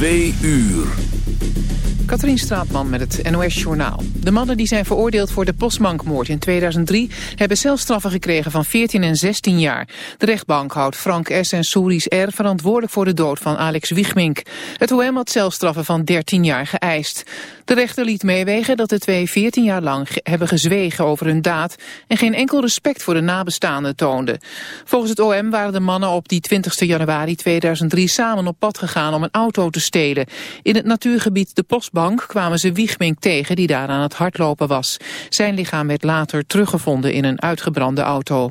Twee uur. Katrien Straatman met het NOS-journaal. De mannen die zijn veroordeeld voor de Postbankmoord in 2003... hebben zelfstraffen gekregen van 14 en 16 jaar. De rechtbank houdt Frank S. en Souris R. verantwoordelijk voor de dood van Alex Wiegmink. Het OM had zelfstraffen van 13 jaar geëist. De rechter liet meewegen dat de twee 14 jaar lang hebben gezwegen over hun daad... en geen enkel respect voor de nabestaanden toonden. Volgens het OM waren de mannen op die 20 januari 2003 samen op pad gegaan om een auto te In het natuurgebied de Postbank bank kwamen ze Wiegmink tegen die daar aan het hardlopen was. Zijn lichaam werd later teruggevonden in een uitgebrande auto.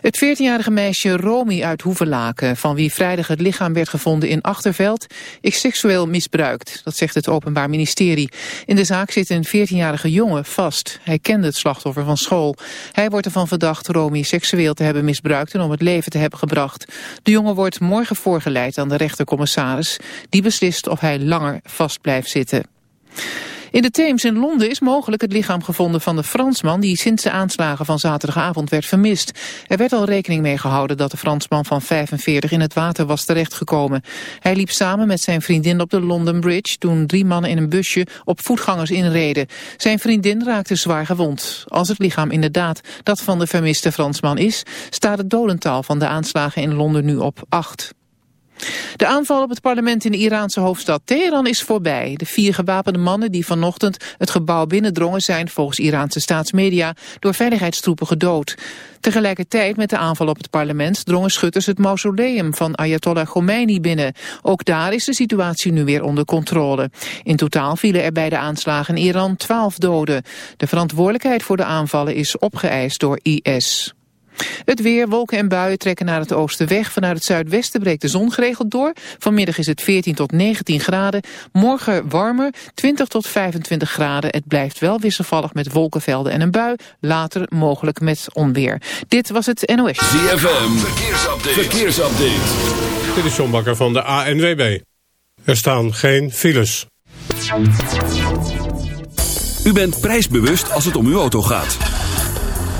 Het 14-jarige meisje Romy uit Hoevelaken, van wie vrijdag het lichaam werd gevonden in Achterveld, is seksueel misbruikt. Dat zegt het Openbaar Ministerie. In de zaak zit een 14-jarige jongen vast. Hij kende het slachtoffer van school. Hij wordt ervan verdacht Romy seksueel te hebben misbruikt en om het leven te hebben gebracht. De jongen wordt morgen voorgeleid aan de rechtercommissaris. Die beslist of hij langer vast blijft zitten. In de Theems in Londen is mogelijk het lichaam gevonden van de Fransman die sinds de aanslagen van zaterdagavond werd vermist. Er werd al rekening mee gehouden dat de Fransman van 45 in het water was terechtgekomen. Hij liep samen met zijn vriendin op de London Bridge toen drie mannen in een busje op voetgangers inreden. Zijn vriendin raakte zwaar gewond. Als het lichaam inderdaad dat van de vermiste Fransman is, staat het dodental van de aanslagen in Londen nu op 8. De aanval op het parlement in de Iraanse hoofdstad Teheran is voorbij. De vier gewapende mannen die vanochtend het gebouw binnendrongen zijn volgens Iraanse staatsmedia door veiligheidstroepen gedood. Tegelijkertijd met de aanval op het parlement drongen schutters het mausoleum van Ayatollah Khomeini binnen. Ook daar is de situatie nu weer onder controle. In totaal vielen er bij de aanslagen in Iran twaalf doden. De verantwoordelijkheid voor de aanvallen is opgeëist door IS. Het weer, wolken en buien trekken naar het oosten weg. Vanuit het zuidwesten breekt de zon geregeld door. Vanmiddag is het 14 tot 19 graden. Morgen warmer, 20 tot 25 graden. Het blijft wel wisselvallig met wolkenvelden en een bui. Later mogelijk met onweer. Dit was het NOS. ZFM, verkeersupdate. verkeersupdate. Dit is John Bakker van de ANWB. Er staan geen files. U bent prijsbewust als het om uw auto gaat.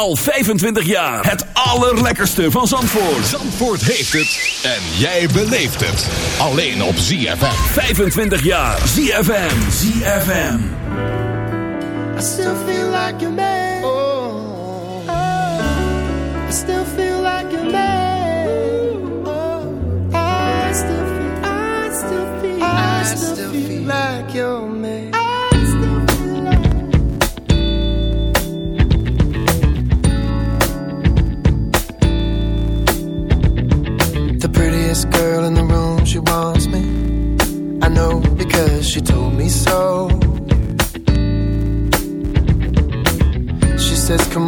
Al 25 jaar. Het allerlekkerste van Zandvoort. Zandvoort heeft het. En jij beleeft het. Alleen op ZFM. 25 jaar. ZFM. ZFM. I still feel like a man. Oh. still feel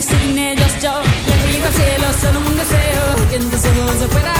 eres inellos yo y el peligro al cielo solo un deseo que en tus se pueda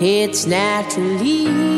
It's naturally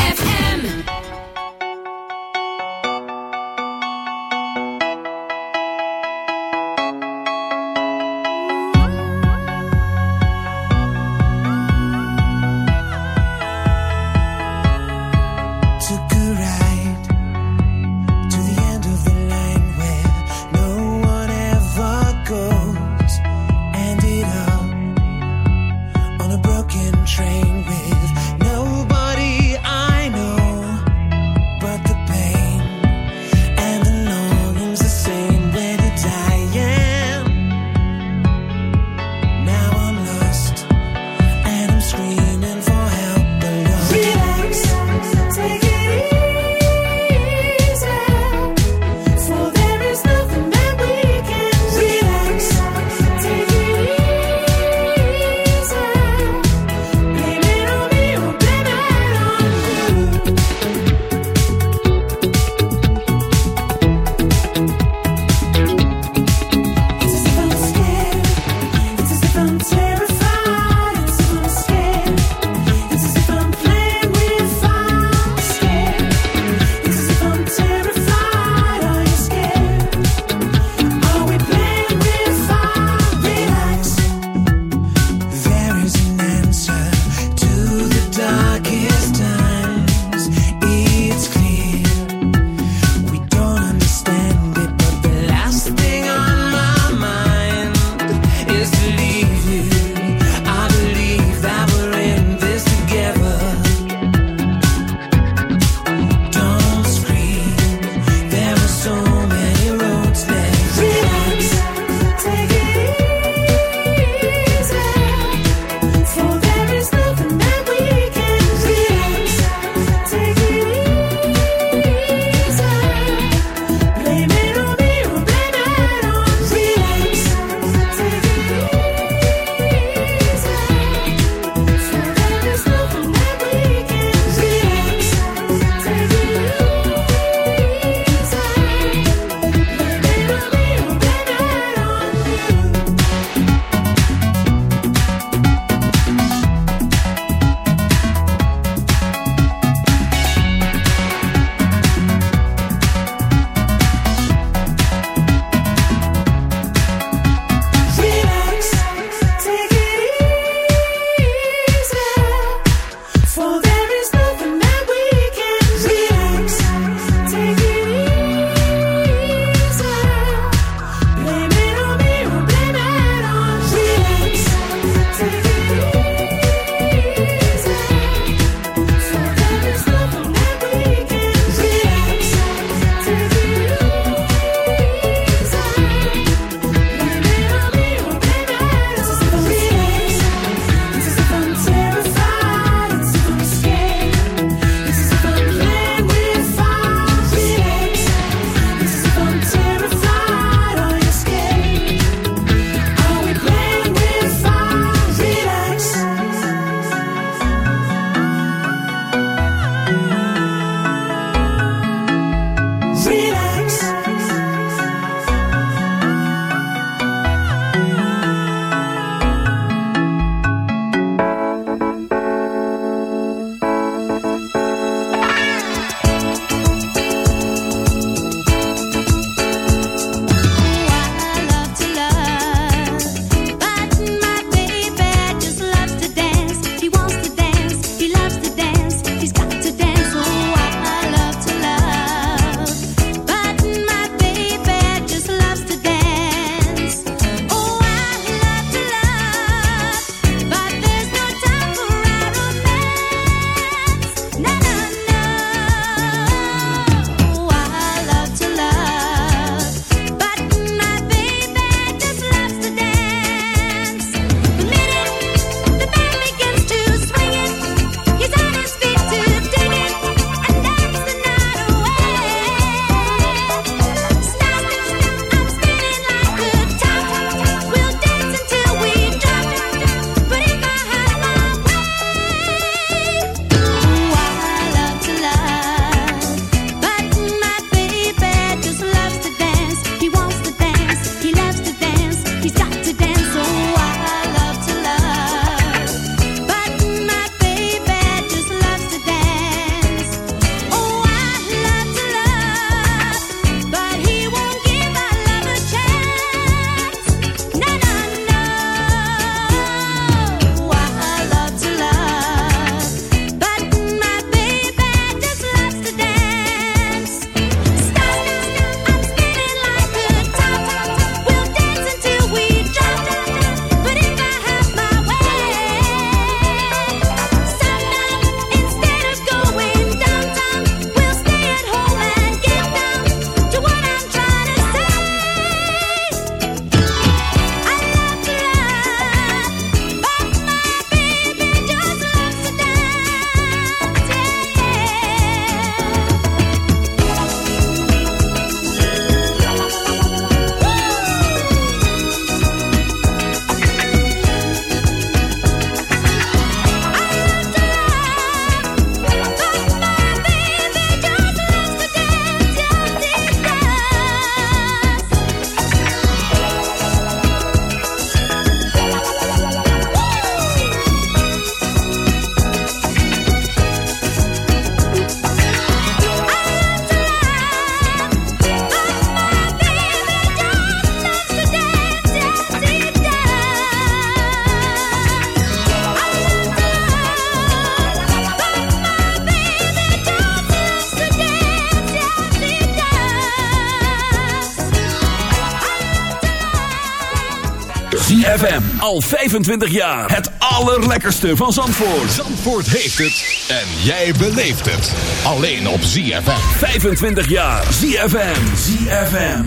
Al 25 jaar. Het allerlekkerste van Zandvoort. Zandvoort heeft het. En jij beleeft het. Alleen op ZFM. 25 jaar. ZFM. ZFM.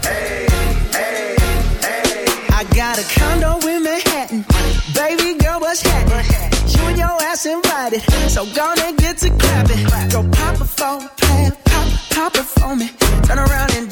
Hey, hey, hey. I got a condo in Manhattan. Baby girl, what's happening? You your ass invited. So gonna get to clapping. Go pop a phone, Pop, pop a for. Turn around and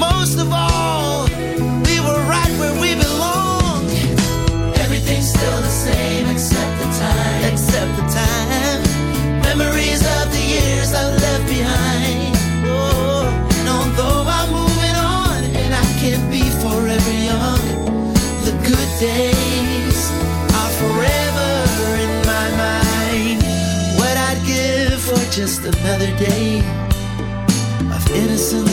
most of all, we were right where we belong. Everything's still the same except the time. Except the time. Memories of the years I left behind. Oh, and although I'm moving on and I can't be forever young, the good days are forever in my mind. What I'd give for just another day of innocence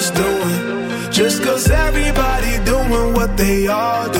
us doing. Just cause everybody doing what they all do.